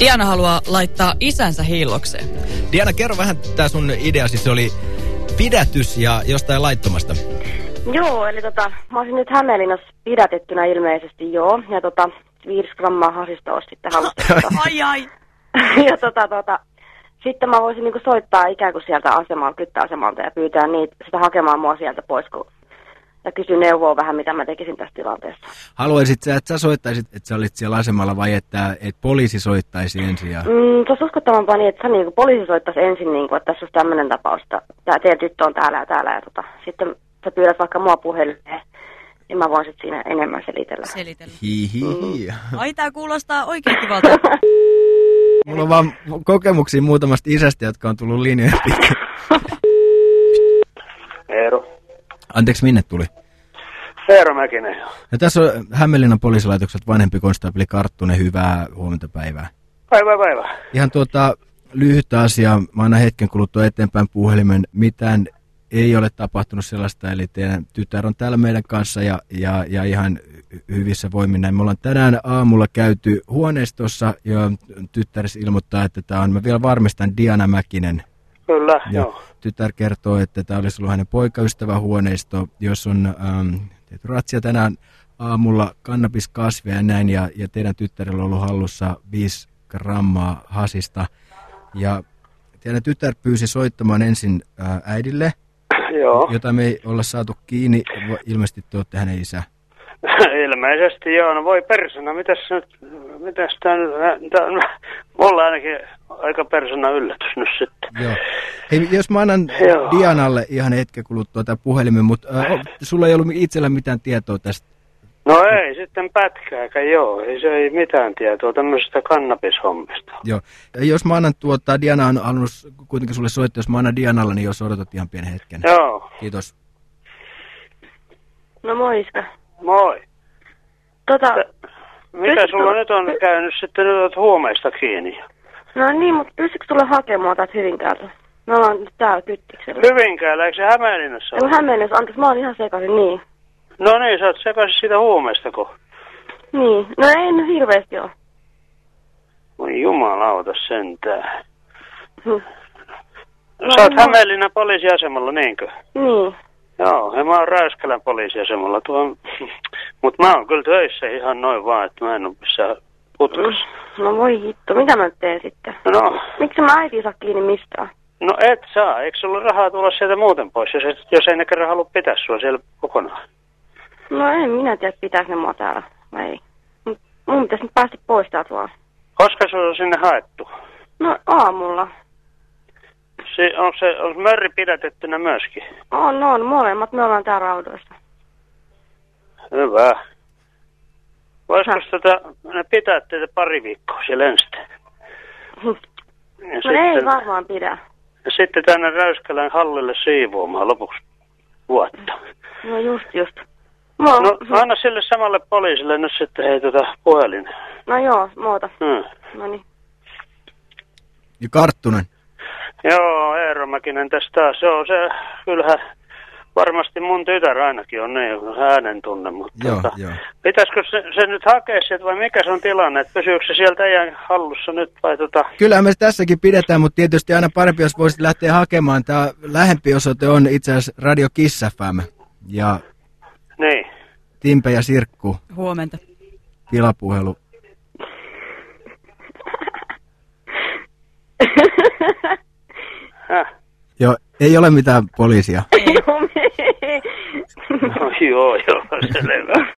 Diana haluaa laittaa isänsä hiillokseen. Diana, kerro vähän tämä sun ideasi. Se oli pidätys ja jostain laittomasta. Joo, eli tota, mä olisin nyt Hämeenlinnassa pidätettynä ilmeisesti, joo. Ja tota, 5 grammaa hasista olisi sitten haluttu. ai ai. ja tota, tota, sitten mä voisin niinku soittaa ikään kuin sieltä asemalta, kyttäasemalta ja pyytää niitä, sitä hakemaan mua sieltä pois, kun, ja kysyä neuvoa vähän, mitä mä tekisin tässä tilanteessa. Haluaisit sä, että sä soittaisit, että sä olit siellä asemalla vai että, että poliisi soittaisi ensin? Ja... Mm, se olisi uskottavampaa niin, että sä niinku, poliisi soittaisi ensin, niinku, että tässä olisi tämmöinen tapaus, että tää, teidän tyttö on täällä ja täällä, ja tota, sitten sä pyydät vaikka mua puhelimeen, niin mä voin sitten siinä enemmän selitellä. Selitellä. Hihihi. Ai tää kuulostaa oikein kivalta. Mulla on vaan kokemuksia muutamasta isästä, jotka on tullut linjoja pitkin. Eero. Anteeksi, minne tuli? Eero Mäkinen. Ja tässä on Hämeenlinnan poliisilaitokset vanhempi konstaapeli Karttunen, hyvää huomenta päivää. Päivä, päivä. Ihan tuota lyhyttä asiaa, mä annan hetken kuluttua eteenpäin puhelimen, mitään ei ole tapahtunut sellaista, eli teidän tytär on täällä meidän kanssa ja, ja, ja ihan hyvissä voimin näin. Me ollaan tänään aamulla käyty huoneistossa ja tyttäris ilmoittaa, että tämä on, mä vielä varmistan, Diana Mäkinen. Kyllä, Ja joo. tytär kertoo, että tämä olisi ollut hänen poikaystävä huoneisto, jos on ähm, tehty ratsia tänään aamulla kannabiskasveja ja näin, ja, ja teidän tyttärellä on ollut hallussa 5 grammaa hasista. Ja teidän tytär pyysi soittamaan ensin äh, äidille, Joo. jota me ei olla saatu kiinni, ilmeisesti te olette hänen isä. Ilmeisesti joo. No voi persona, mitäs nyt, mitäs tää nyt, tää, on- mulla ainakin aika persona yllätys nyt sitten. Joo. Hei, jos mä annan Joo. Dianalle ihan hetken kuluttua tämän puhelimen, mutta äh, sulla ei ollut itsellä mitään tietoa tästä No ei sitten pätkääkään, joo. Ei se ei mitään tietoa tämmöisestä kannabishommista. Joo. Ja Jos mä annan tuota, Diana on halunnut kuitenkin sulle soittaa, jos mä annan Dianalle, niin jos odotat ihan pienen hetken. Joo. Kiitos. No moi Iska. Moi. Tota, Mitä Pystytkö- sulla nyt on käynyt sitten, nyt olet huumeista kiinni? no niin, mutta pystytkö tulla hakemaan täältä Hyvinkäältä? Me ollaan nyt täällä Kyttiksellä. Hyvinkäällä, eikö se Hämeenlinnassa ole? Hämeenessä, anteeksi, mä oon ihan sekaisin, niin. No niin, sä oot sekaisin siitä huumeista, kun... Niin, no ei nyt hirveästi ole. Voi jumalauta sentään. Hm. Sä oot no. Hämeenlinnan poliisiasemalla, niinkö? Niin. Ja mä oon Räyskälän poliisiasemalla tuon... Mut mä oon kyllä töissä ihan noin vaan, että mä en oo missään putkassa. No voi hitto, mitä mä teen sitten? No, Miksi mä äiti saa kiinni mistään? no et saa. Eikö sulla rahaa tulla sieltä muuten pois, jos, et, jos ei ne kerran halua pitää sua siellä kokonaan? No en minä tiedä, pitääkö ne mua täällä vai ei. Mut mun pitäisi nyt päästä pois täältä vaan. Koska se on sinne haettu? No aamulla. Se, onko se onko mörri pidätettynä myöskin? On, on, molemmat me ollaan täällä raudoissa. Hyvä. Voisiko Häh? tätä, ne pitää teitä pari viikkoa siellä ensin? No ei varmaan pidä. ja sitten tänne Räyskälän hallille siivoamaan lopuksi vuotta. No just just. Mo- No anna sille samalle poliisille nyt sitten hei tota puhelin. no joo, moota. Hmm. No niin. Ja Karttunen. Joo, Eero Mäkinen tässä taas. Joo, se kyllähän varmasti mun tytär ainakin on niin äänen tunne, mutta Joo, tota, joo. pitäisikö se, se nyt hakea sieltä vai mikä se on tilanne, että pysyykö se sieltä teidän hallussa nyt vai tota... Kyllähän me tässäkin pidetään, mutta tietysti aina parempi, jos voisit lähteä hakemaan. Tämä lähempi osoite on itse asiassa Radio Kiss FM. Ja Niin. Timpe ja Sirkku, Huomenta. pilapuhelu. Joo, ei ole mitään poliisia. No joo, joo, selvä.